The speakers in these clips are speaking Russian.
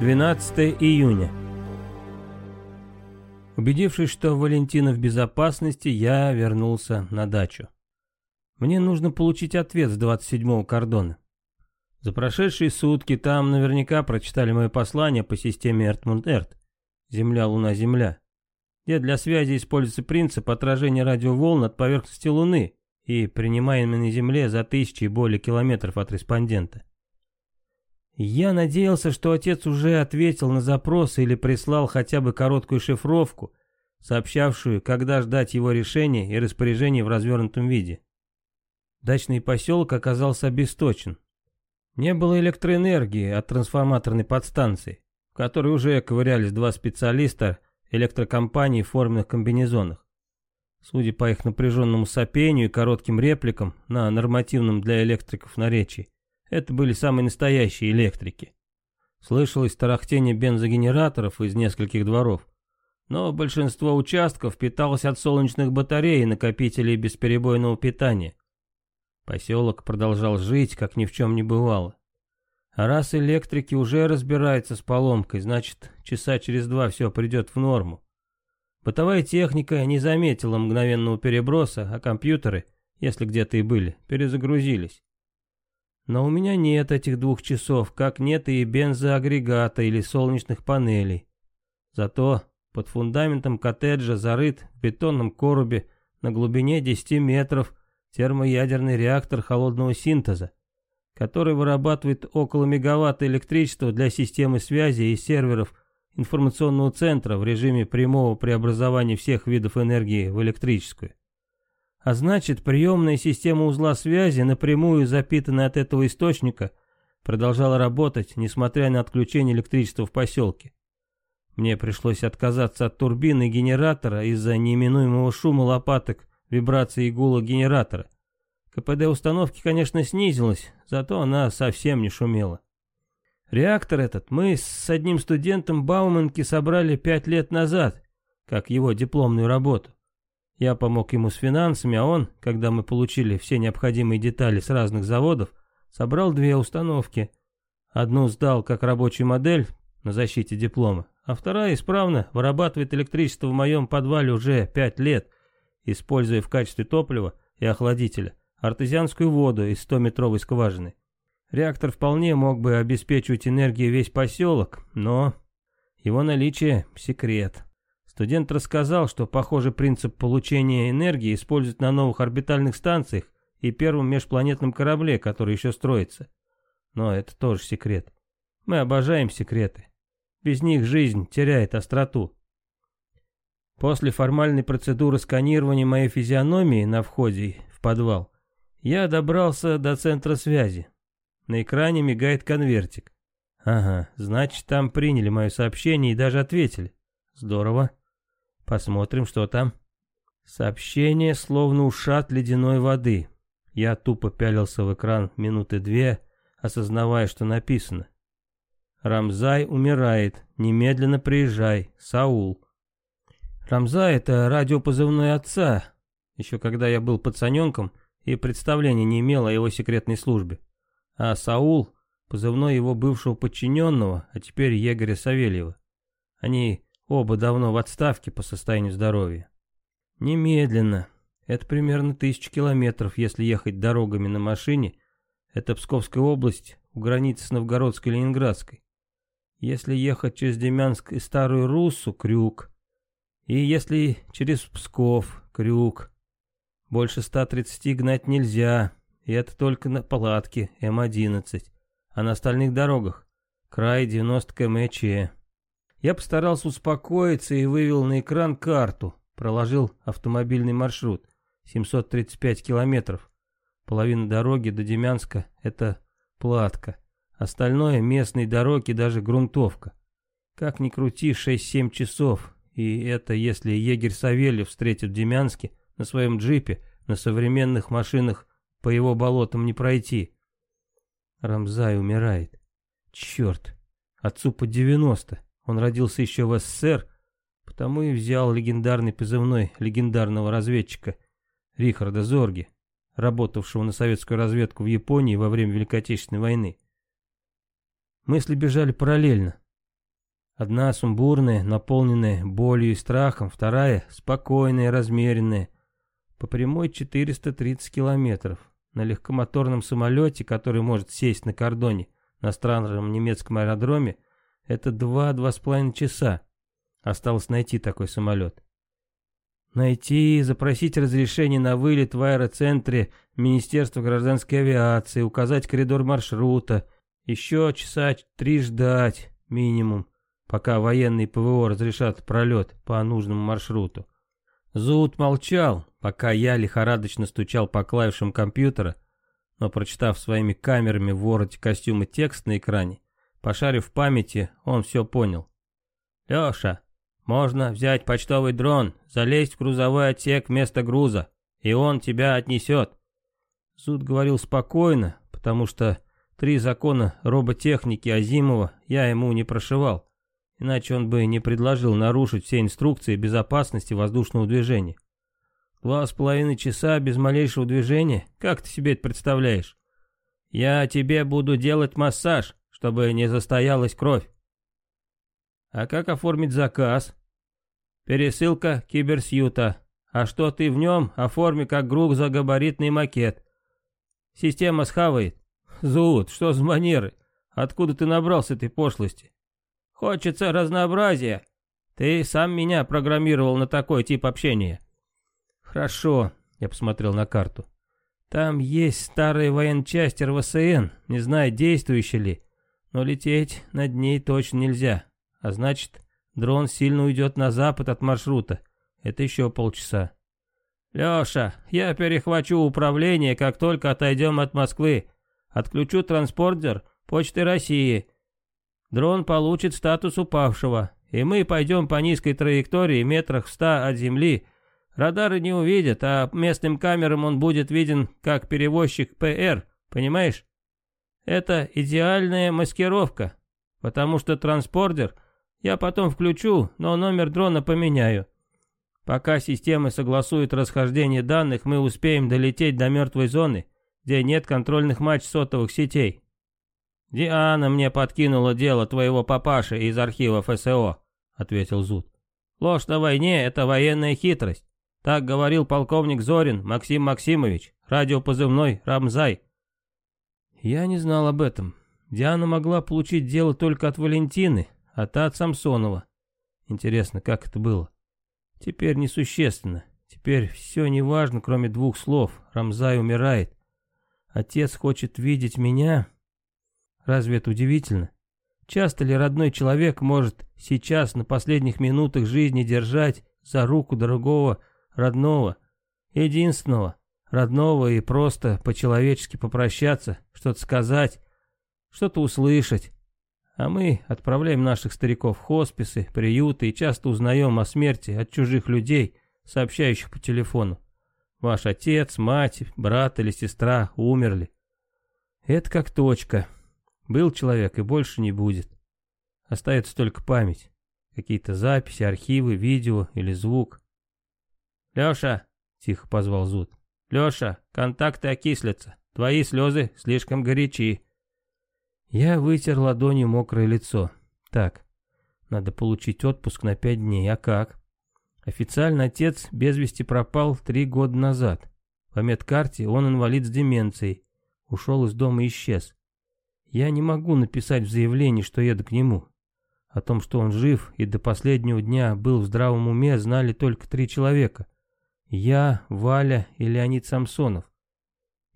12 июня. Убедившись, что Валентина в безопасности, я вернулся на дачу. Мне нужно получить ответ с 27-го кордона. За прошедшие сутки там наверняка прочитали мое послание по системе Эртмунд-Эрт. Земля, Луна, Земля. Где для связи используется принцип отражения радиоволн от поверхности Луны и принимаемый на Земле за тысячи и более километров от респондента. Я надеялся, что отец уже ответил на запросы или прислал хотя бы короткую шифровку, сообщавшую, когда ждать его решения и распоряжений в развернутом виде. Дачный поселок оказался обесточен. Не было электроэнергии от трансформаторной подстанции, в которой уже ковырялись два специалиста электрокомпании в форменных комбинезонах. Судя по их напряженному сопению и коротким репликам на нормативном для электриков наречии, это были самые настоящие электрики. Слышалось тарахтение бензогенераторов из нескольких дворов. Но большинство участков питалось от солнечных батарей и накопителей бесперебойного питания. Поселок продолжал жить, как ни в чем не бывало. А раз электрики уже разбираются с поломкой, значит, часа через два все придет в норму. Бытовая техника не заметила мгновенного переброса, а компьютеры, если где-то и были, перезагрузились. Но у меня нет этих двух часов, как нет и бензоагрегата или солнечных панелей. Зато под фундаментом коттеджа зарыт в бетонном коробе на глубине 10 метров термоядерный реактор холодного синтеза, который вырабатывает около мегаватта электричества для системы связи и серверов информационного центра в режиме прямого преобразования всех видов энергии в электрическую. А значит, приемная система узла связи, напрямую запитанная от этого источника, продолжала работать, несмотря на отключение электричества в поселке. Мне пришлось отказаться от турбины и генератора из-за неименуемого шума лопаток, вибрации и генератора. КПД установки, конечно, снизилось, зато она совсем не шумела. Реактор этот мы с одним студентом Бауманки собрали пять лет назад, как его дипломную работу. Я помог ему с финансами, а он, когда мы получили все необходимые детали с разных заводов, собрал две установки. Одну сдал как рабочую модель на защите диплома, а вторая исправно вырабатывает электричество в моем подвале уже пять лет, используя в качестве топлива и охладителя артезианскую воду из 100-метровой скважины. Реактор вполне мог бы обеспечивать энергией весь поселок, но его наличие — секрет. Студент рассказал, что похожий принцип получения энергии используют на новых орбитальных станциях и первом межпланетном корабле, который еще строится. Но это тоже секрет. Мы обожаем секреты. Без них жизнь теряет остроту. После формальной процедуры сканирования моей физиономии на входе в подвал, я добрался до центра связи. На экране мигает конвертик. Ага, значит, там приняли мое сообщение и даже ответили. Здорово. Посмотрим, что там. Сообщение словно ушат ледяной воды. Я тупо пялился в экран минуты две, осознавая, что написано. Рамзай умирает. Немедленно приезжай. Саул. Рамзай — это радиопозывной отца. Еще когда я был пацаненком и представления не имел о его секретной службе. А Саул — позывной его бывшего подчиненного, а теперь егоря Савельева. Они Оба давно в отставке по состоянию здоровья. Немедленно. Это примерно тысяча километров, если ехать дорогами на машине. Это Псковская область, у границы с Новгородской и Ленинградской. Если ехать через Демянск и Старую Руссу, крюк. И если через Псков, крюк. Больше 130 гнать нельзя, и это только на палатке М-11. А на остальных дорогах край 90 км. Я постарался успокоиться и вывел на экран карту. Проложил автомобильный маршрут. 735 километров. Половина дороги до Демянска — это платка. Остальное — местные дороги, даже грунтовка. Как ни крути, 6-7 часов. И это если егерь Савельев встретит в Демянске на своем джипе, на современных машинах по его болотам не пройти. Рамзай умирает. Черт, отцу по 90. Он родился еще в СССР, потому и взял легендарный позывной легендарного разведчика Рихарда Зорги, работавшего на советскую разведку в Японии во время Великой Отечественной войны. Мысли бежали параллельно. Одна сумбурная, наполненная болью и страхом, вторая спокойная, размеренная. По прямой 430 километров. На легкомоторном самолете, который может сесть на кордоне на странном немецком аэродроме, это два-два с половиной часа. Осталось найти такой самолет. Найти, запросить разрешение на вылет в аэроцентре Министерства гражданской авиации, указать коридор маршрута, еще часа три ждать, минимум пока военные ПВО разрешат пролет по нужному маршруту. Зуд молчал, пока я лихорадочно стучал по клавишам компьютера, но прочитав своими камерами в вороте костюма текст на экране, пошарив в памяти, он все понял. «Леша, можно взять почтовый дрон, залезть в грузовой отсек вместо груза, и он тебя отнесет». Зуд говорил спокойно, потому что три закона роботехники Азимова я ему не прошивал иначе он бы не предложил нарушить все инструкции безопасности воздушного движения. Два с половиной часа без малейшего движения? Как ты себе это представляешь? Я тебе буду делать массаж, чтобы не застоялась кровь. А как оформить заказ? Пересылка киберсьюта. А что ты в нем, оформи как грузогабаритный макет. Система схавает. Зуд, что за манеры? Откуда ты набрался этой пошлости? Хочется разнообразия. Ты сам меня программировал на такой тип общения. Хорошо, я посмотрел на карту. Там есть старая военчасть РВСН, не знаю, действующая ли, но лететь над ней точно нельзя. А значит, дрон сильно уйдет на запад от маршрута. Это еще полчаса. Леша, я перехвачу управление, как только отойдем от Москвы. Отключу транспортер Почты России Дрон получит статус упавшего, и мы пойдем по низкой траектории метрах в ста от земли. Радары не увидят, а местным камерам он будет виден как перевозчик ПР, понимаешь? Это идеальная маскировка, потому что транспордер я потом включу, но номер дрона поменяю. Пока системы согласуют расхождение данных, мы успеем долететь до мертвой зоны, где нет контрольных матч сотовых сетей. «Диана мне подкинула дело твоего папаши из архива ФСО», — ответил Зуд. «Ложь на войне — это военная хитрость. Так говорил полковник Зорин Максим Максимович, радиопозывной «Рамзай». Я не знал об этом. Диана могла получить дело только от Валентины, а та от Самсонова. Интересно, как это было? Теперь несущественно. Теперь все неважно, кроме двух слов. Рамзай умирает. Отец хочет видеть меня, Разве это удивительно? Часто ли родной человек может сейчас на последних минутах жизни держать за руку другого родного, единственного, родного и просто по-человечески попрощаться, что-то сказать, что-то услышать? А мы отправляем наших стариков в хосписы, приюты и часто узнаем о смерти от чужих людей, сообщающих по телефону. Ваш отец, мать, брат или сестра умерли. Это как точка. Был человек и больше не будет. Остается только память. Какие-то записи, архивы, видео или звук. «Леша!» — тихо позвал Зуд. «Леша, контакты окислятся. Твои слезы слишком горячи». Я вытер ладонью мокрое лицо. Так, надо получить отпуск на пять дней. А как? Официально отец без вести пропал три года назад. По медкарте он инвалид с деменцией. Ушел из дома и исчез. Я не могу написать в заявлении, что еду к нему. О том, что он жив и до последнего дня был в здравом уме, знали только три человека. Я, Валя и Леонид Самсонов.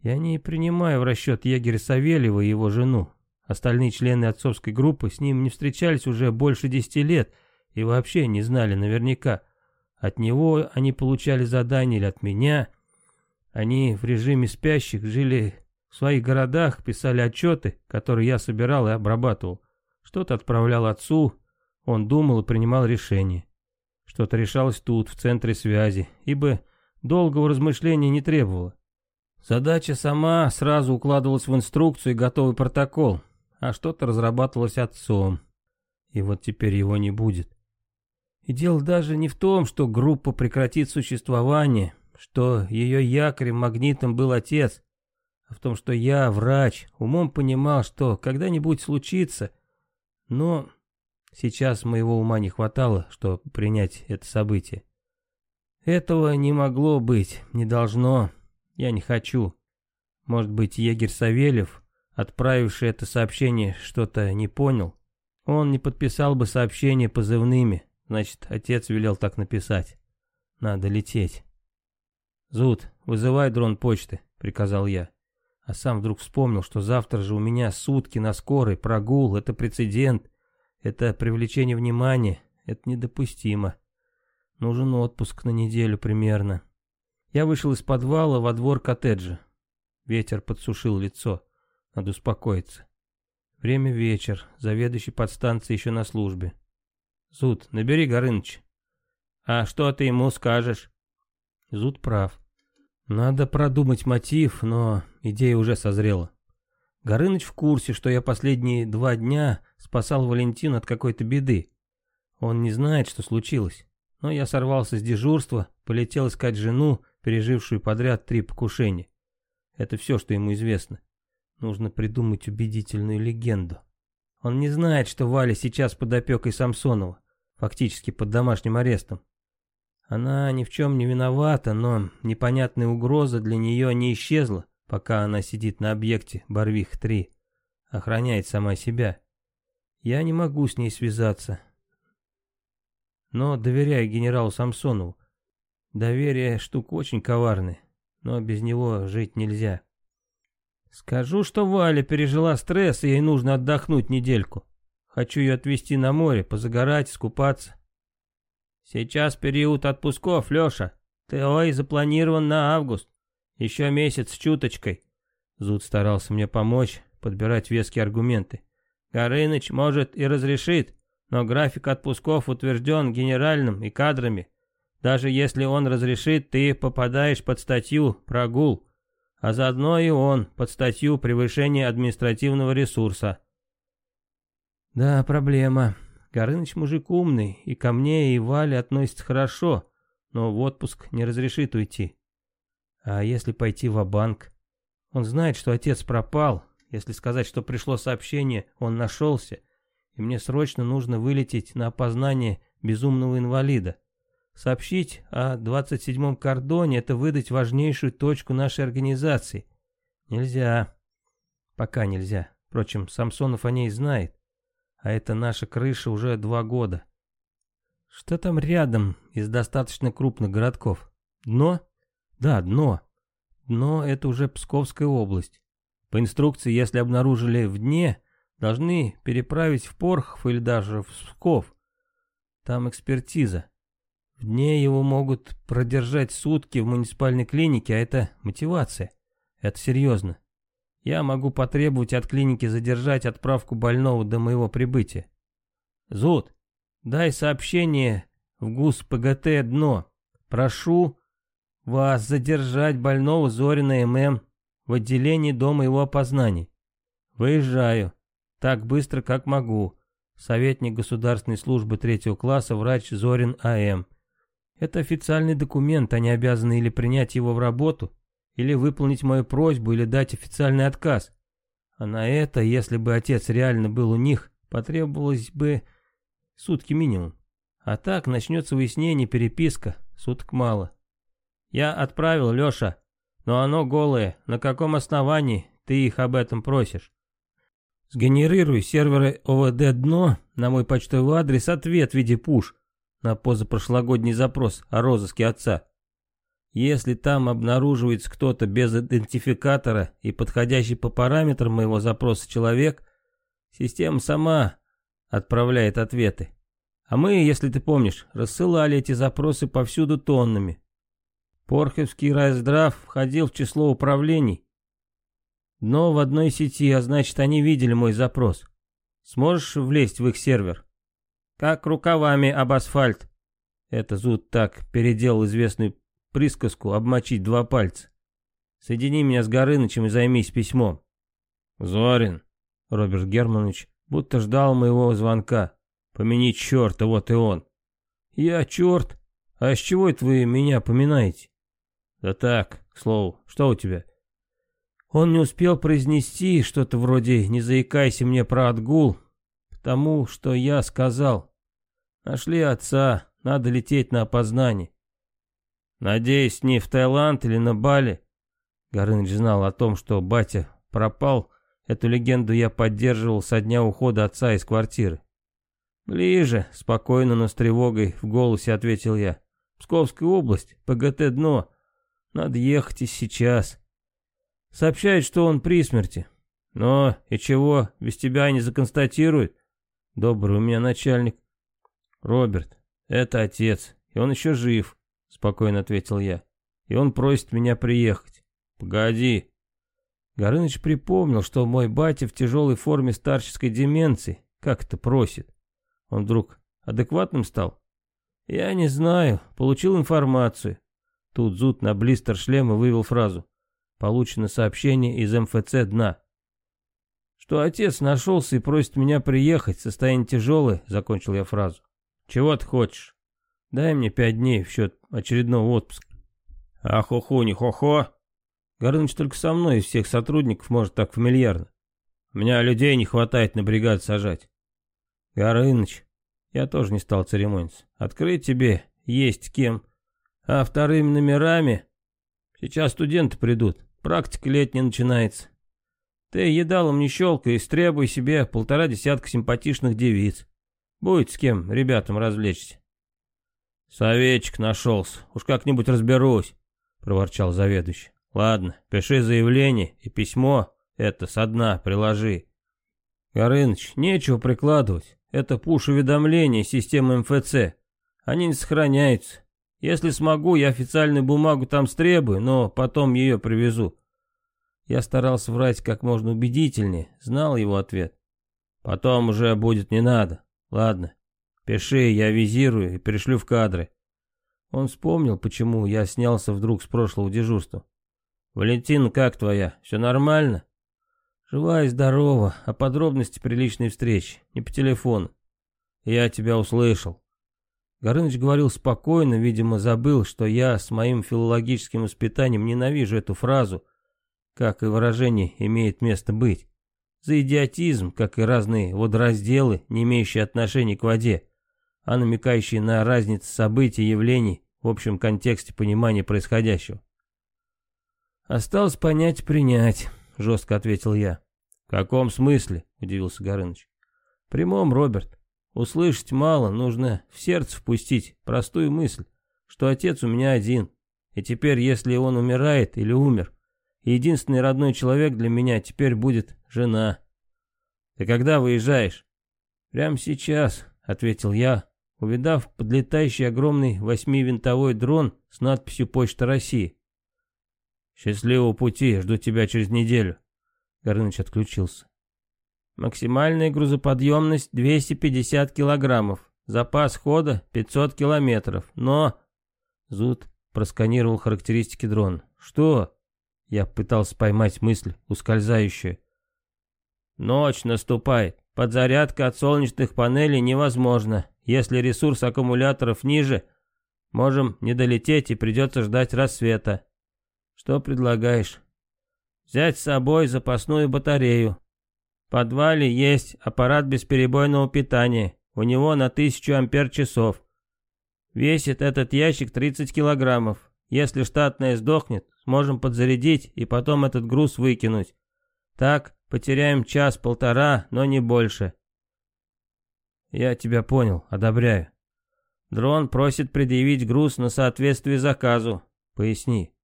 Я не принимаю в расчет егеря Савельева и его жену. Остальные члены отцовской группы с ним не встречались уже больше десяти лет и вообще не знали наверняка. От него они получали задания или от меня. Они в режиме спящих жили в своих городах писали отчеты, которые я собирал и обрабатывал. Что-то отправлял отцу, он думал и принимал решения. Что-то решалось тут, в центре связи, ибо долгого размышления не требовало. Задача сама сразу укладывалась в инструкцию и готовый протокол, а что-то разрабатывалось отцом. И вот теперь его не будет. И дело даже не в том, что группа прекратит существование, что ее якорем, магнитом был отец, а в том, что я, врач, умом понимал, что когда-нибудь случится, но Сейчас моего ума не хватало, чтобы принять это событие. Этого не могло быть, не должно. Я не хочу. Может быть, егерь Савельев, отправивший это сообщение, что-то не понял? Он не подписал бы сообщение позывными, значит, отец велел так написать. Надо лететь. «Зуд, вызывай дрон почты», — приказал я. А сам вдруг вспомнил, что завтра же у меня сутки на скорой, прогул, это прецедент, это привлечение внимания, это недопустимо. Нужен отпуск на неделю примерно. Я вышел из подвала во двор коттеджа. Ветер подсушил лицо. Надо успокоиться. Время вечер, заведующий подстанцией еще на службе. Зуд, набери Горыныч. А что ты ему скажешь? Зуд прав. Надо продумать мотив, но идея уже созрела. Горыныч в курсе, что я последние два дня спасал Валентину от какой-то беды. Он не знает, что случилось. Но я сорвался с дежурства, полетел искать жену, пережившую подряд три покушения. Это все, что ему известно. Нужно придумать убедительную легенду. Он не знает, что Валя сейчас под опекой Самсонова, фактически под домашним арестом. Она ни в чем не виновата, но непонятная угроза для нее не исчезла, пока она сидит на объекте Барвих-3, охраняет сама себя. Я не могу с ней связаться, но доверяю генералу Самсонову. Доверие штука очень коварная, но без него жить нельзя. Скажу, что Валя пережила стресс, и ей нужно отдохнуть недельку. Хочу ее отвезти на море, позагорать, искупаться. Сейчас период отпусков, Леша. ТОИ запланирован на август. Еще месяц с чуточкой. Зуд старался мне помочь, подбирать веские аргументы. Горыныч, может, и разрешит, но график отпусков утвержден генеральным и кадрами. Даже если он разрешит, ты попадаешь под статью «Прогул», а заодно и он под статью «Превышение административного ресурса». Да, проблема. Горыныч мужик умный, и ко мне и Вале относится хорошо, но в отпуск не разрешит уйти. А если пойти в банк Он знает, что отец пропал. Если сказать, что пришло сообщение, он нашелся — и мне срочно нужно вылететь на опознание безумного инвалида. Сообщить о 27-м кордоне — это выдать важнейшую точку нашей организации. Нельзя. Пока нельзя. Впрочем, Самсонов о ней знает. А это наша крыша уже два года. Что там рядом из достаточно крупных городков? Дно? Да, дно. Дно — это уже Псковская область. По инструкции, если обнаружили в дне, Должны переправить в Порхов или даже в Псков. Там экспертиза. В дне его могут продержать сутки в муниципальной клинике, а это мотивация. Это серьезно. Я могу потребовать от клиники задержать отправку больного до моего прибытия. Зуд, дай сообщение в ГУС ПГТ «Дно». Прошу вас задержать больного Зорина ММ в отделении дома его опознаний. Выезжаю. Так быстро, как могу. Советник государственной службы третьего класса, врач Зорин А.М. Это официальный документ, они обязаны или принять его в работу, или выполнить мою просьбу, или дать официальный отказ. А на это, если бы отец реально был у них, потребовалось бы сутки минимум. А так начнется выяснение, переписка, суток мало. Я отправил, Леша, но оно голое. На каком основании ты их об этом просишь? Сгенерируй серверы ОВД «Дно» на мой почтовый адрес ответ в виде пуш на позапрошлогодний запрос о розыске отца. Если там обнаруживается кто-то без идентификатора и подходящий по параметрам моего запроса человек, система сама отправляет ответы. А мы, если ты помнишь, рассылали эти запросы повсюду тоннами. Порховский райздрав входил в число управлений, но в одной сети, а значит они видели мой запрос. Сможешь влезть в их сервер? Как рукавами об асфальт. Это Зуд так переделал известную присказку обмочить два пальца. Соедини меня с Горынычем и займись письмом. Зорин, Роберт Германович, будто ждал моего звонка. Помяни черта, вот и он. Я черт? А с чего это вы меня поминаете? Да так, к слову, что у тебя? Он не успел произнести что-то вроде «не заикайся мне про отгул», тому, что я сказал. Нашли отца, надо лететь на опознание. Надеюсь, не в Таиланд или на Бали. Горыныч знал о том, что батя пропал. Эту легенду я поддерживал со дня ухода отца из квартиры. «Ближе», — спокойно, но с тревогой в голосе ответил я. «Псковская область, ПГТ «Дно». Надо ехать и сейчас». Сообщает, что он при смерти. Но и чего, без тебя не законстатируют? Добрый у меня начальник. Роберт, это отец, и он еще жив, спокойно ответил я. И он просит меня приехать. Погоди. Горыныч припомнил, что мой батя в тяжелой форме старческой деменции. Как это просит? Он вдруг адекватным стал? Я не знаю, получил информацию. Тут Зуд на блистер шлема вывел фразу. Получено сообщение из МФЦ «Дна». Что отец нашелся и просит меня приехать, состояние тяжелое, закончил я фразу. Чего ты хочешь? Дай мне пять дней в счет очередного отпуска. А хо-хо, не хо-хо. Горыныч только со мной из всех сотрудников может так фамильярно. У меня людей не хватает на бригад сажать. Горыныч, я тоже не стал церемониться. Открыть тебе есть кем. А вторыми номерами Сейчас студенты придут, практика летняя начинается. Ты едалом не щелкай и стребуй себе полтора десятка симпатичных девиц. Будет с кем ребятам развлечься. Советчик нашелся, уж как-нибудь разберусь, проворчал заведующий. Ладно, пиши заявление и письмо это со дна приложи. Горыныч, нечего прикладывать. Это пуш-уведомления системы МФЦ. Они не сохраняются. Если смогу, я официальную бумагу там стребую, но потом ее привезу. Я старался врать как можно убедительнее, знал его ответ. Потом уже будет не надо. Ладно, пиши, я визирую и пришлю в кадры. Он вспомнил, почему я снялся вдруг с прошлого дежурства. «Валентин, как твоя? Все нормально?» «Жива и здорова, а подробности при личной встрече, не по телефону». «Я тебя услышал». Горыныч говорил спокойно, видимо, забыл, что я с моим филологическим воспитанием ненавижу эту фразу, как и выражение «имеет место быть». За идиотизм, как и разные водоразделы, не имеющие отношения к воде, а намекающие на разницу событий и явлений в общем контексте понимания происходящего. «Осталось понять принять», — жестко ответил я. «В каком смысле?» — удивился Горыныч. «В прямом, Роберт. Услышать мало, нужно в сердце впустить простую мысль, что отец у меня один. И теперь, если он умирает или умер, единственный родной человек для меня теперь будет жена. Ты когда выезжаешь? Прямо сейчас, ответил я, увидав подлетающий огромный восьмивинтовой дрон с надписью «Почта России». «Счастливого пути, жду тебя через неделю». Горыныч отключился. Максимальная грузоподъемность 250 килограммов. Запас хода 500 километров. Но... Зуд просканировал характеристики дрона. Что? Я пытался поймать мысль, ускользающую. Ночь наступает. Подзарядка от солнечных панелей невозможна. Если ресурс аккумуляторов ниже, можем не долететь и придется ждать рассвета. Что предлагаешь? Взять с собой запасную батарею подвале есть аппарат бесперебойного питания. У него на 1000 ампер-часов. Весит этот ящик 30 килограммов. Если штатная сдохнет, сможем подзарядить и потом этот груз выкинуть. Так, потеряем час-полтора, но не больше. Я тебя понял, одобряю. Дрон просит предъявить груз на соответствие заказу. Поясни.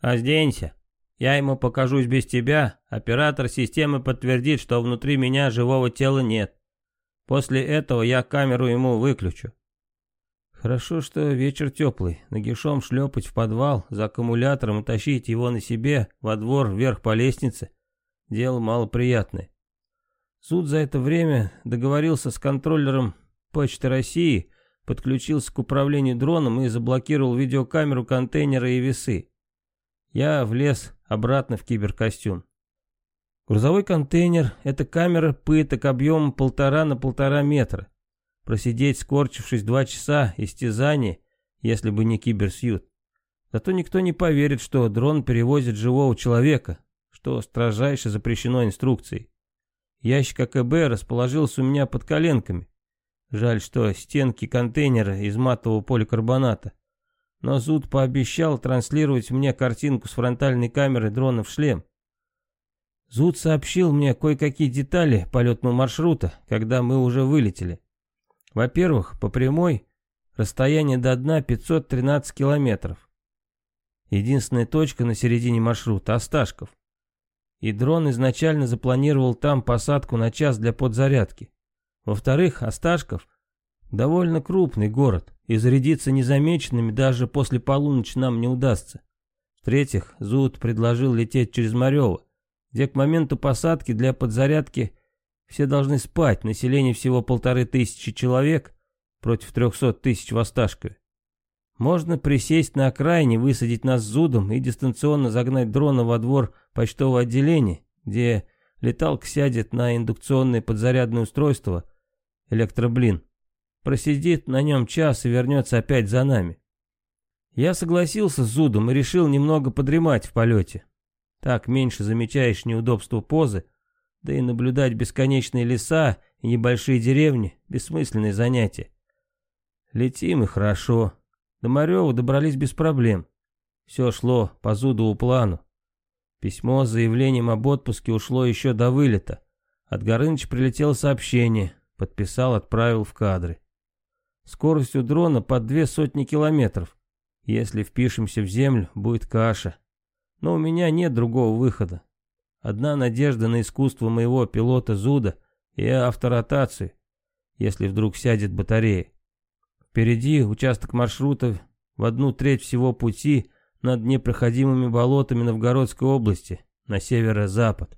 Озденься. Я ему покажусь без тебя, оператор системы подтвердит, что внутри меня живого тела нет. После этого я камеру ему выключу. Хорошо, что вечер теплый. Нагишом шлепать в подвал за аккумулятором и тащить его на себе во двор вверх по лестнице. Дело малоприятное. Суд за это время договорился с контроллером Почты России, подключился к управлению дроном и заблокировал видеокамеру контейнера и весы. Я влез обратно в киберкостюм. Грузовой контейнер — это камера пыток объемом полтора на полтора метра. Просидеть, скорчившись два часа, истязание, если бы не киберсьют. Зато никто не поверит, что дрон перевозит живого человека, что строжайше запрещено инструкцией. Ящик АКБ расположился у меня под коленками. Жаль, что стенки контейнера из матового поликарбоната. Но Зуд пообещал транслировать мне картинку с фронтальной камеры дрона в шлем. Зуд сообщил мне кое-какие детали полетного маршрута, когда мы уже вылетели. Во-первых, по прямой расстояние до дна 513 километров. Единственная точка на середине маршрута – Осташков. И дрон изначально запланировал там посадку на час для подзарядки. Во-вторых, Осташков – довольно крупный город, и зарядиться незамеченными даже после полуночи нам не удастся. В-третьих, Зуд предложил лететь через Марево, где к моменту посадки для подзарядки все должны спать, население всего полторы тысячи человек против трехсот тысяч в Осташкове. Можно присесть на окраине, высадить нас зудом и дистанционно загнать дрона во двор почтового отделения, где леталка сядет на индукционное подзарядное устройство электроблин. Просидит на нем час и вернется опять за нами. Я согласился с Зудом и решил немного подремать в полете. Так меньше замечаешь неудобства позы, да и наблюдать бесконечные леса и небольшие деревни — бессмысленное занятие. Летим и хорошо. До Марева добрались без проблем. Все шло по Зудову плану. Письмо с заявлением об отпуске ушло еще до вылета. От Горыныча прилетело сообщение. Подписал, отправил в кадры. Скорость у дрона под две сотни километров. Если впишемся в землю, будет каша. Но у меня нет другого выхода. Одна надежда на искусство моего пилота Зуда и авторотацию, если вдруг сядет батарея. Впереди участок маршрута в одну треть всего пути над непроходимыми болотами Новгородской области, на северо-запад.